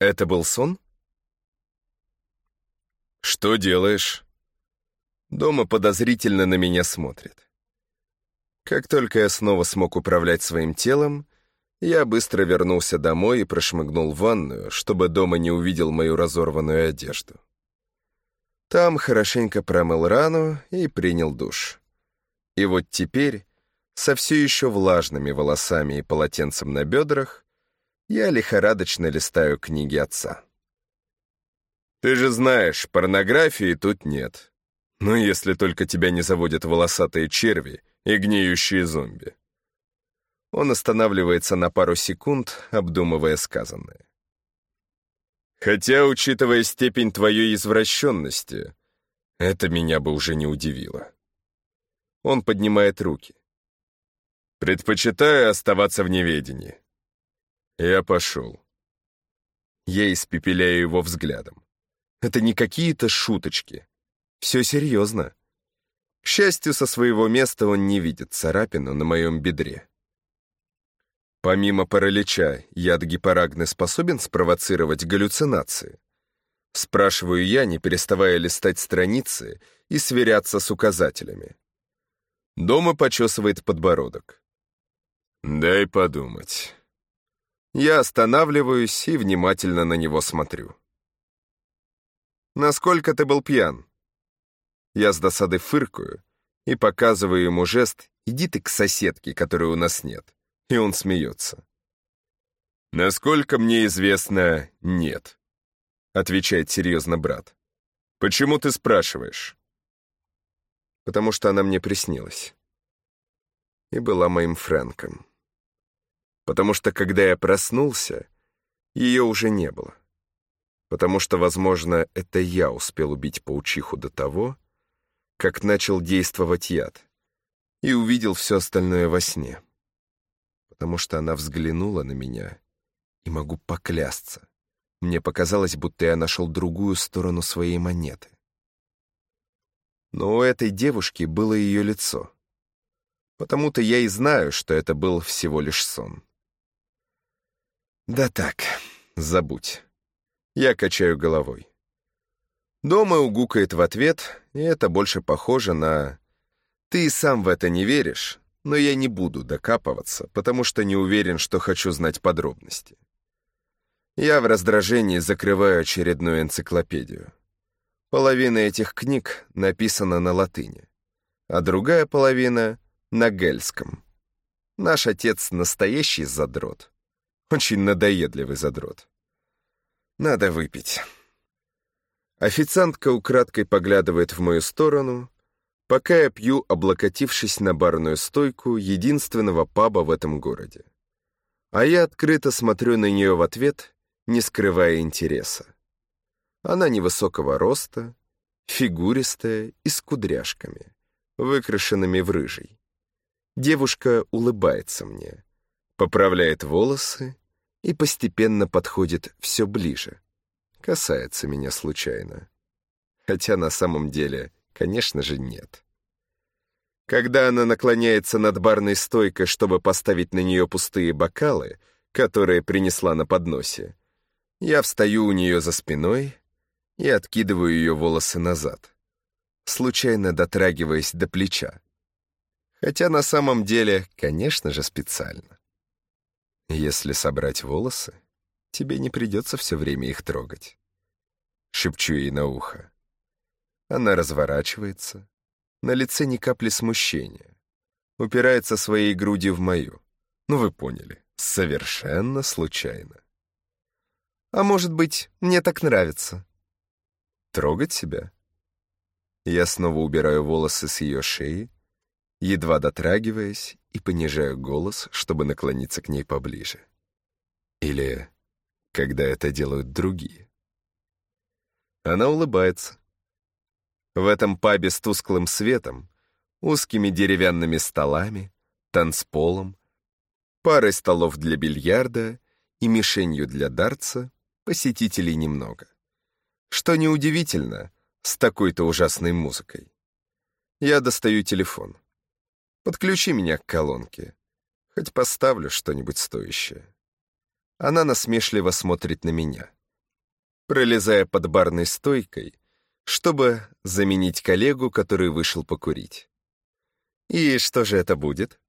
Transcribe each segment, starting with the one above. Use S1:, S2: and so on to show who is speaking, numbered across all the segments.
S1: Это был сон? Что делаешь? Дома подозрительно на меня смотрит. Как только я снова смог управлять своим телом, я быстро вернулся домой и прошмыгнул в ванную, чтобы дома не увидел мою разорванную одежду. Там хорошенько промыл рану и принял душ. И вот теперь, со все еще влажными волосами и полотенцем на бедрах, я лихорадочно листаю книги отца. «Ты же знаешь, порнографии тут нет. Ну, если только тебя не заводят волосатые черви и гниющие зомби». Он останавливается на пару секунд, обдумывая сказанное. «Хотя, учитывая степень твоей извращенности, это меня бы уже не удивило». Он поднимает руки. «Предпочитаю оставаться в неведении». Я пошел. Я испепеляю его взглядом. Это не какие-то шуточки. Все серьезно. К счастью, со своего места он не видит царапину на моем бедре. Помимо паралича, яд гипарагны способен спровоцировать галлюцинации? Спрашиваю я, не переставая листать страницы и сверяться с указателями. Дома почесывает подбородок. «Дай подумать». Я останавливаюсь и внимательно на него смотрю. «Насколько ты был пьян?» Я с досады фыркаю и показываю ему жест «иди ты к соседке, которой у нас нет», и он смеется. «Насколько мне известно, нет», — отвечает серьезно брат. «Почему ты спрашиваешь?» «Потому что она мне приснилась и была моим Фрэнком. Потому что, когда я проснулся, ее уже не было потому что, возможно, это я успел убить паучиху до того, как начал действовать яд, и увидел все остальное во сне. Потому что она взглянула на меня, и могу поклясться. Мне показалось, будто я нашел другую сторону своей монеты. Но у этой девушки было ее лицо. Потому-то я и знаю, что это был всего лишь сон. Да так, забудь. Я качаю головой. Дома угукает в ответ, и это больше похоже на «ты сам в это не веришь, но я не буду докапываться, потому что не уверен, что хочу знать подробности». Я в раздражении закрываю очередную энциклопедию. Половина этих книг написана на латыни, а другая половина — на гельском. Наш отец — настоящий задрот. Очень надоедливый задрот. Надо выпить. Официантка украдкой поглядывает в мою сторону, пока я пью, облокотившись на барную стойку единственного паба в этом городе. А я открыто смотрю на нее в ответ, не скрывая интереса. Она невысокого роста, фигуристая и с кудряшками, выкрашенными в рыжий. Девушка улыбается мне, поправляет волосы и постепенно подходит все ближе. Касается меня случайно. Хотя на самом деле, конечно же, нет. Когда она наклоняется над барной стойкой, чтобы поставить на нее пустые бокалы, которые принесла на подносе, я встаю у нее за спиной и откидываю ее волосы назад, случайно дотрагиваясь до плеча. Хотя на самом деле, конечно же, специально. Если собрать волосы, тебе не придется все время их трогать. Шепчу ей на ухо. Она разворачивается. На лице ни капли смущения. Упирается своей грудью в мою. Ну, вы поняли, совершенно случайно. А может быть, мне так нравится? Трогать себя? Я снова убираю волосы с ее шеи, едва дотрагиваясь и понижаю голос, чтобы наклониться к ней поближе. Или когда это делают другие. Она улыбается. В этом пабе с тусклым светом, узкими деревянными столами, танцполом, парой столов для бильярда и мишенью для дартса посетителей немного. Что неудивительно, с такой-то ужасной музыкой. Я достаю телефон. Подключи меня к колонке. Хоть поставлю что-нибудь стоящее. Она насмешливо смотрит на меня. пролезая под барной стойкой, чтобы заменить коллегу, который вышел покурить. И что же это будет?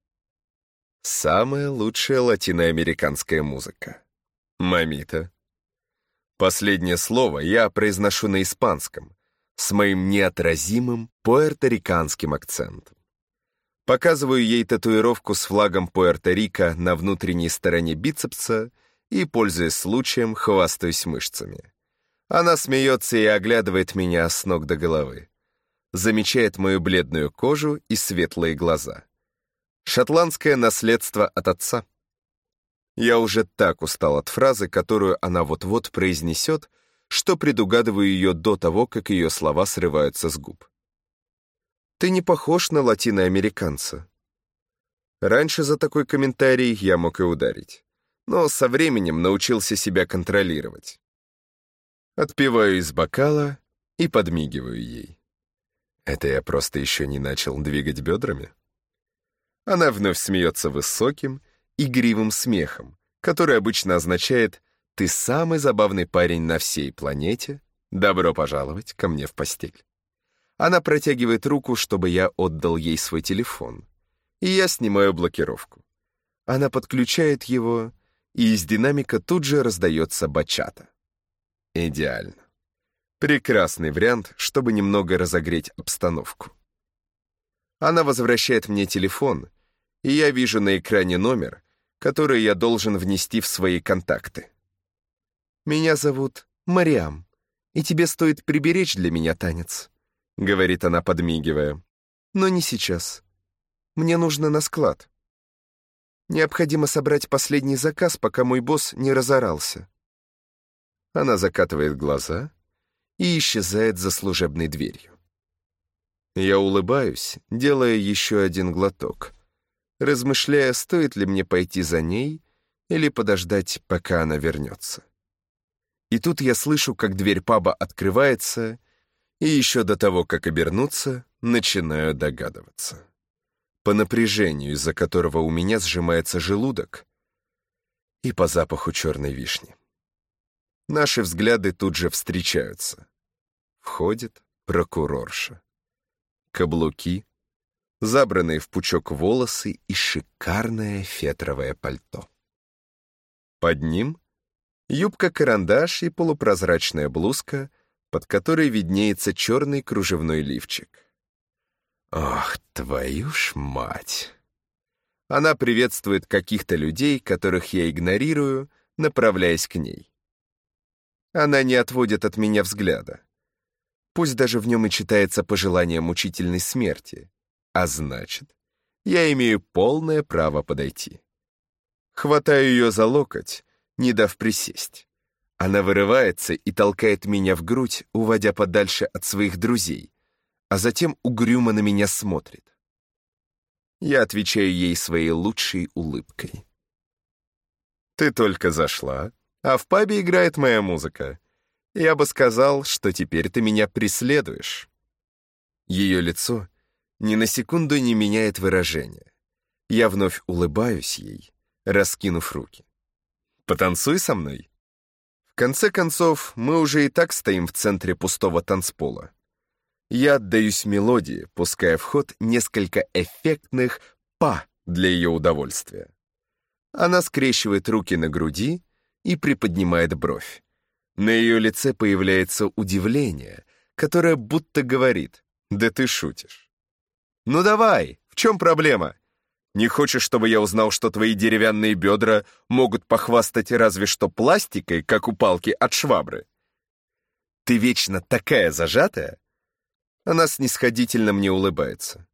S1: Самая лучшая латиноамериканская музыка. Мамита. Последнее слово я произношу на испанском, с моим неотразимым пуэрториканским акцентом. Показываю ей татуировку с флагом Пуэрто-Рико на внутренней стороне бицепса и, пользуясь случаем, хвастаюсь мышцами. Она смеется и оглядывает меня с ног до головы. Замечает мою бледную кожу и светлые глаза. Шотландское наследство от отца. Я уже так устал от фразы, которую она вот-вот произнесет, что предугадываю ее до того, как ее слова срываются с губ. «Ты не похож на латиноамериканца». Раньше за такой комментарий я мог и ударить, но со временем научился себя контролировать. Отпиваю из бокала и подмигиваю ей. Это я просто еще не начал двигать бедрами? Она вновь смеется высоким, игривым смехом, который обычно означает «ты самый забавный парень на всей планете, добро пожаловать ко мне в постель». Она протягивает руку, чтобы я отдал ей свой телефон, и я снимаю блокировку. Она подключает его, и из динамика тут же раздается бачата. Идеально. Прекрасный вариант, чтобы немного разогреть обстановку. Она возвращает мне телефон, и я вижу на экране номер, который я должен внести в свои контакты. «Меня зовут Мариам, и тебе стоит приберечь для меня танец», — говорит она, подмигивая. «Но не сейчас. Мне нужно на склад. Необходимо собрать последний заказ, пока мой босс не разорался. Она закатывает глаза и исчезает за служебной дверью. Я улыбаюсь, делая еще один глоток, размышляя, стоит ли мне пойти за ней или подождать, пока она вернется. И тут я слышу, как дверь паба открывается, и еще до того, как обернуться, начинаю догадываться. По напряжению, из-за которого у меня сжимается желудок, и по запаху черной вишни. Наши взгляды тут же встречаются. Входит прокурорша. Каблуки, забранные в пучок волосы и шикарное фетровое пальто. Под ним юбка-карандаш и полупрозрачная блузка, под которой виднеется черный кружевной лифчик. Ох, твою ж мать! Она приветствует каких-то людей, которых я игнорирую, направляясь к ней. Она не отводит от меня взгляда. Пусть даже в нем и читается пожелание мучительной смерти. А значит, я имею полное право подойти. Хватаю ее за локоть, не дав присесть. Она вырывается и толкает меня в грудь, уводя подальше от своих друзей, а затем угрюмо на меня смотрит. Я отвечаю ей своей лучшей улыбкой. «Ты только зашла, а в пабе играет моя музыка. Я бы сказал, что теперь ты меня преследуешь». Ее лицо ни на секунду не меняет выражение. Я вновь улыбаюсь ей, раскинув руки. «Потанцуй со мной». В конце концов, мы уже и так стоим в центре пустого танцпола. Я отдаюсь мелодии, пуская в ход несколько эффектных «па» для ее удовольствия. Она скрещивает руки на груди и приподнимает бровь. На ее лице появляется удивление, которое будто говорит «Да ты шутишь». «Ну давай, в чем проблема? Не хочешь, чтобы я узнал, что твои деревянные бедра могут похвастать разве что пластикой, как у палки от швабры? Ты вечно такая зажатая?» Она снисходительно мне улыбается.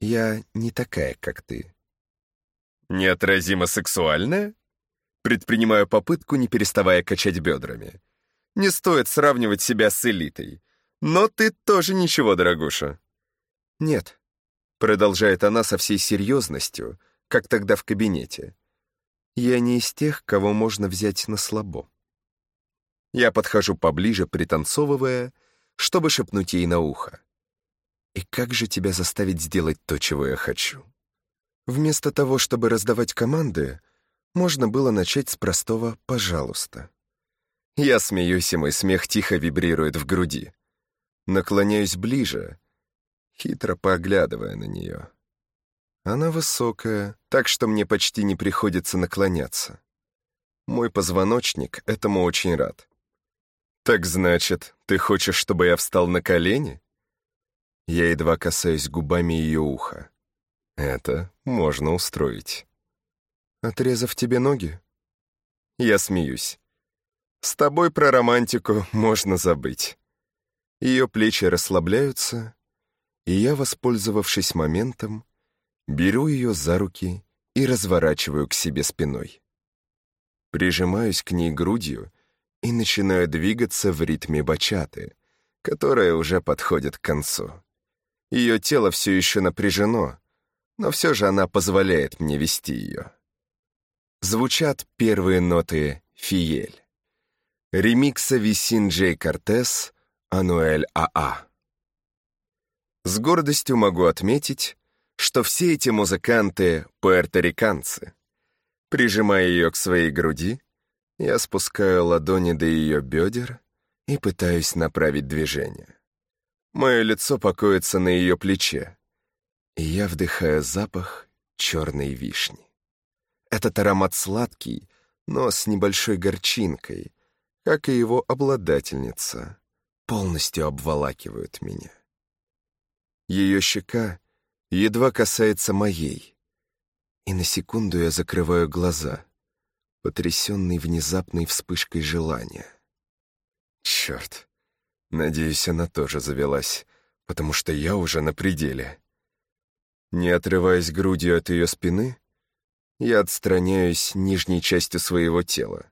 S1: «Я не такая, как ты». «Неотразимо сексуальная?» Предпринимаю попытку, не переставая качать бедрами. Не стоит сравнивать себя с элитой. Но ты тоже ничего, дорогуша. Нет, продолжает она со всей серьезностью, как тогда в кабинете. Я не из тех, кого можно взять на слабо. Я подхожу поближе, пританцовывая, чтобы шепнуть ей на ухо. И как же тебя заставить сделать то, чего я хочу? Вместо того, чтобы раздавать команды, можно было начать с простого «пожалуйста». Я смеюсь, и мой смех тихо вибрирует в груди. Наклоняюсь ближе, хитро поглядывая на нее. Она высокая, так что мне почти не приходится наклоняться. Мой позвоночник этому очень рад. «Так значит, ты хочешь, чтобы я встал на колени?» Я едва касаюсь губами ее уха. Это можно устроить. «Отрезав тебе ноги?» Я смеюсь. «С тобой про романтику можно забыть». Ее плечи расслабляются, и я, воспользовавшись моментом, беру ее за руки и разворачиваю к себе спиной. Прижимаюсь к ней грудью и начинаю двигаться в ритме бачаты, которая уже подходит к концу. Ее тело все еще напряжено, но все же она позволяет мне вести ее. Звучат первые ноты «Фиель». Ремикса Висин Джей Кортес, Ануэль АА. С гордостью могу отметить, что все эти музыканты — пуэрториканцы. Прижимая ее к своей груди, я спускаю ладони до ее бедер и пытаюсь направить движение. Мое лицо покоится на ее плече, и я вдыхаю запах черной вишни. Этот аромат сладкий, но с небольшой горчинкой, как и его обладательница, полностью обволакивают меня. Ее щека едва касается моей, и на секунду я закрываю глаза, потрясенный внезапной вспышкой желания. Черт, надеюсь, она тоже завелась, потому что я уже на пределе. Не отрываясь грудью от ее спины, я отстраняюсь нижней частью своего тела.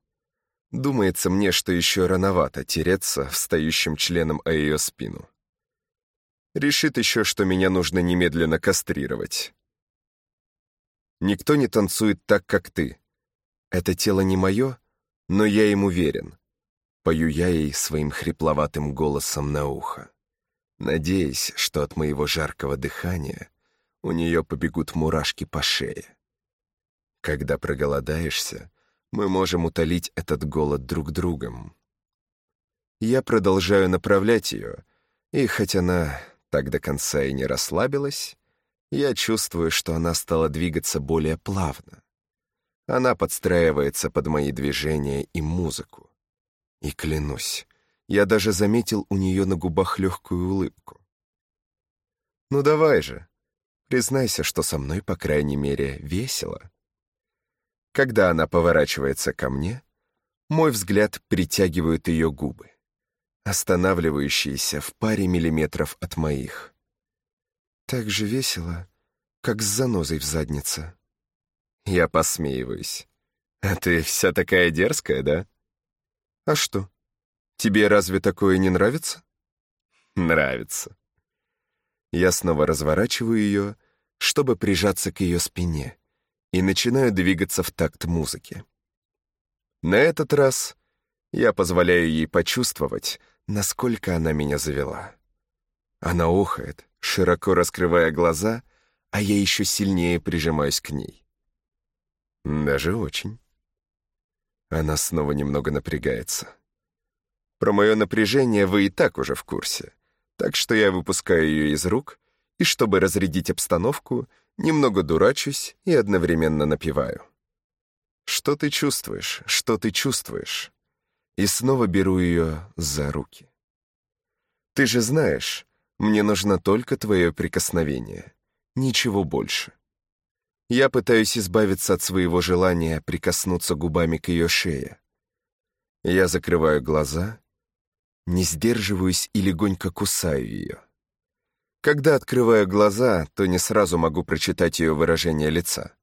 S1: Думается мне, что еще рановато тереться встающим членом о ее спину. Решит еще, что меня нужно немедленно кастрировать. Никто не танцует так, как ты. Это тело не мое, но я им уверен. Пою я ей своим хрипловатым голосом на ухо, надеясь, что от моего жаркого дыхания у нее побегут мурашки по шее. Когда проголодаешься, мы можем утолить этот голод друг другом. Я продолжаю направлять ее, и хоть она так до конца и не расслабилась, я чувствую, что она стала двигаться более плавно. Она подстраивается под мои движения и музыку. И клянусь, я даже заметил у нее на губах легкую улыбку. «Ну давай же, признайся, что со мной, по крайней мере, весело». Когда она поворачивается ко мне, мой взгляд притягивает ее губы останавливающиеся в паре миллиметров от моих. Так же весело, как с занозой в заднице. Я посмеиваюсь. А ты вся такая дерзкая, да? А что, тебе разве такое не нравится? Нравится. Я снова разворачиваю ее, чтобы прижаться к ее спине, и начинаю двигаться в такт музыки. На этот раз я позволяю ей почувствовать, насколько она меня завела. Она ухает, широко раскрывая глаза, а я еще сильнее прижимаюсь к ней. Даже очень. Она снова немного напрягается. Про мое напряжение вы и так уже в курсе, так что я выпускаю ее из рук и, чтобы разрядить обстановку, немного дурачусь и одновременно напеваю. «Что ты чувствуешь? Что ты чувствуешь?» И снова беру ее за руки. «Ты же знаешь, мне нужно только твое прикосновение, ничего больше». Я пытаюсь избавиться от своего желания прикоснуться губами к ее шее. Я закрываю глаза, не сдерживаюсь и легонько кусаю ее. Когда открываю глаза, то не сразу могу прочитать ее выражение лица.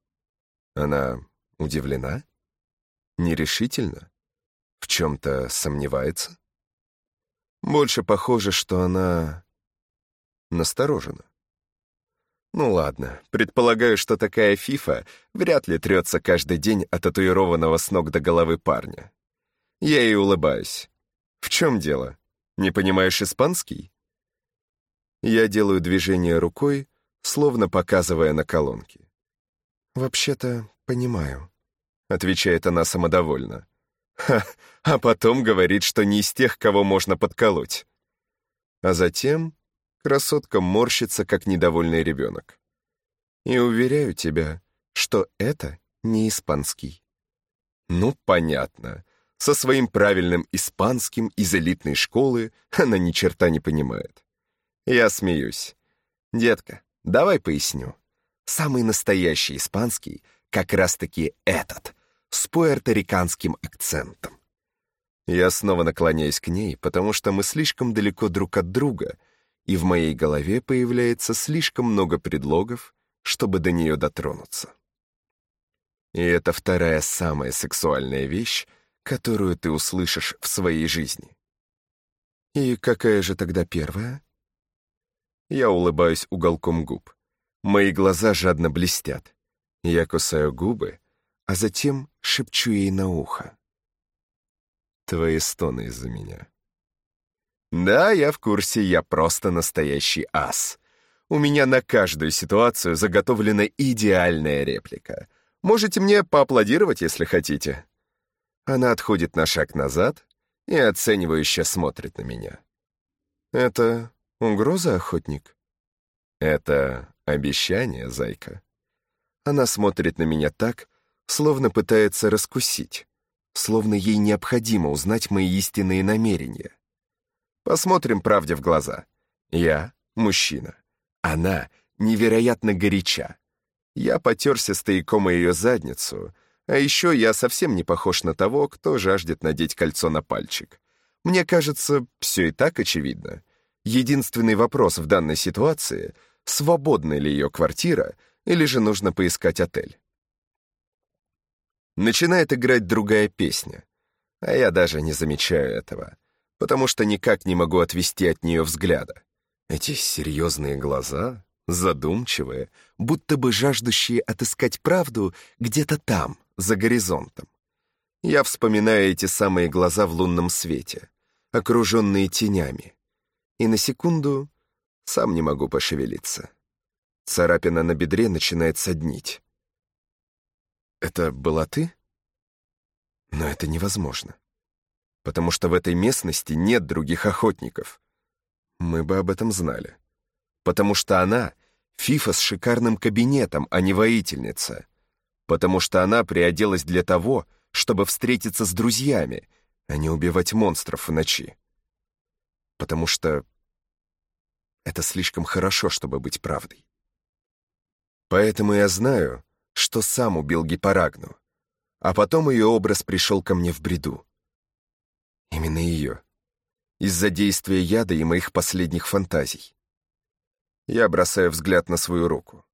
S1: Она удивлена? Нерешительна? В чем-то сомневается? Больше похоже, что она насторожена. Ну ладно, предполагаю, что такая фифа вряд ли трется каждый день от татуированного с ног до головы парня. Я ей улыбаюсь. В чем дело? Не понимаешь испанский? Я делаю движение рукой, словно показывая на колонке. «Вообще-то, понимаю», — отвечает она самодовольно. Ха, а потом говорит, что не из тех, кого можно подколоть. А затем красотка морщится, как недовольный ребенок. И уверяю тебя, что это не испанский. Ну, понятно. Со своим правильным испанским из элитной школы она ни черта не понимает. Я смеюсь. Детка, давай поясню. Самый настоящий испанский как раз-таки этот, с пуэрториканским акцентом. Я снова наклоняюсь к ней, потому что мы слишком далеко друг от друга, и в моей голове появляется слишком много предлогов, чтобы до нее дотронуться. И это вторая самая сексуальная вещь, которую ты услышишь в своей жизни. И какая же тогда первая? Я улыбаюсь уголком губ. Мои глаза жадно блестят. Я кусаю губы, а затем шепчу ей на ухо. Твои стоны из-за меня. Да, я в курсе, я просто настоящий ас. У меня на каждую ситуацию заготовлена идеальная реплика. Можете мне поаплодировать, если хотите. Она отходит на шаг назад и оценивающе смотрит на меня. Это угроза, охотник? Это обещание, зайка. Она смотрит на меня так, словно пытается раскусить, словно ей необходимо узнать мои истинные намерения. Посмотрим правде в глаза. Я — мужчина. Она невероятно горяча. Я потерся стояком ее задницу, а еще я совсем не похож на того, кто жаждет надеть кольцо на пальчик. Мне кажется, все и так очевидно. Единственный вопрос в данной ситуации — свободна ли ее квартира или же нужно поискать отель. Начинает играть другая песня, а я даже не замечаю этого, потому что никак не могу отвести от нее взгляда. Эти серьезные глаза, задумчивые, будто бы жаждущие отыскать правду где-то там, за горизонтом. Я вспоминаю эти самые глаза в лунном свете, окруженные тенями, и на секунду сам не могу пошевелиться. Царапина на бедре начинает соднить. «Это была ты?» Но это невозможно. Потому что в этой местности нет других охотников. Мы бы об этом знали. Потому что она — фифа с шикарным кабинетом, а не воительница. Потому что она приоделась для того, чтобы встретиться с друзьями, а не убивать монстров в ночи. Потому что это слишком хорошо, чтобы быть правдой. Поэтому я знаю, что сам убил Гипарагну, а потом ее образ пришел ко мне в бреду. Именно ее. Из-за действия яда и моих последних фантазий. Я бросаю взгляд на свою руку.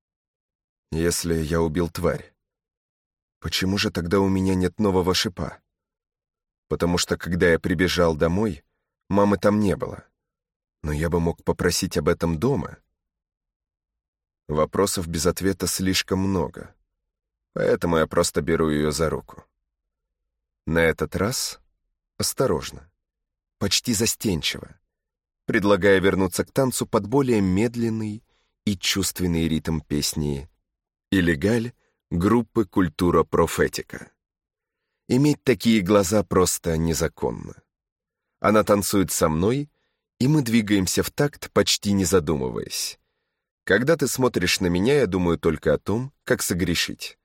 S1: Если я убил тварь, почему же тогда у меня нет нового шипа? Потому что, когда я прибежал домой, мамы там не было. Но я бы мог попросить об этом дома — Вопросов без ответа слишком много, поэтому я просто беру ее за руку. На этот раз осторожно, почти застенчиво, предлагая вернуться к танцу под более медленный и чувственный ритм песни «Иллегаль» группы «Культура профетика». Иметь такие глаза просто незаконно. Она танцует со мной, и мы двигаемся в такт, почти не задумываясь. Когда ты смотришь на меня, я думаю только о том, как согрешить.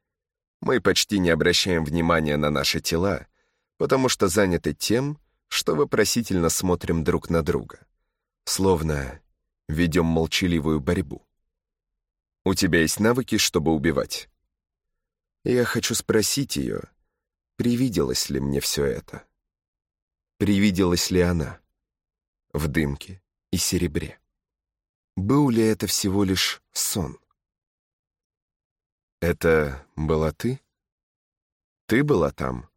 S1: Мы почти не обращаем внимания на наши тела, потому что заняты тем, что вопросительно смотрим друг на друга. Словно ведем молчаливую борьбу. У тебя есть навыки, чтобы убивать? Я хочу спросить ее, привиделось ли мне все это? Привиделась ли она в дымке и серебре? Был ли это всего лишь сон? Это была ты? Ты была там?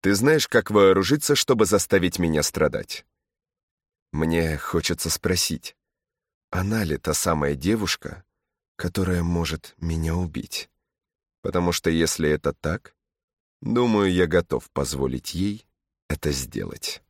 S1: Ты знаешь, как вооружиться, чтобы заставить меня страдать? Мне хочется спросить, она ли та самая девушка, которая может меня убить? Потому что если это так, думаю, я готов позволить ей это сделать.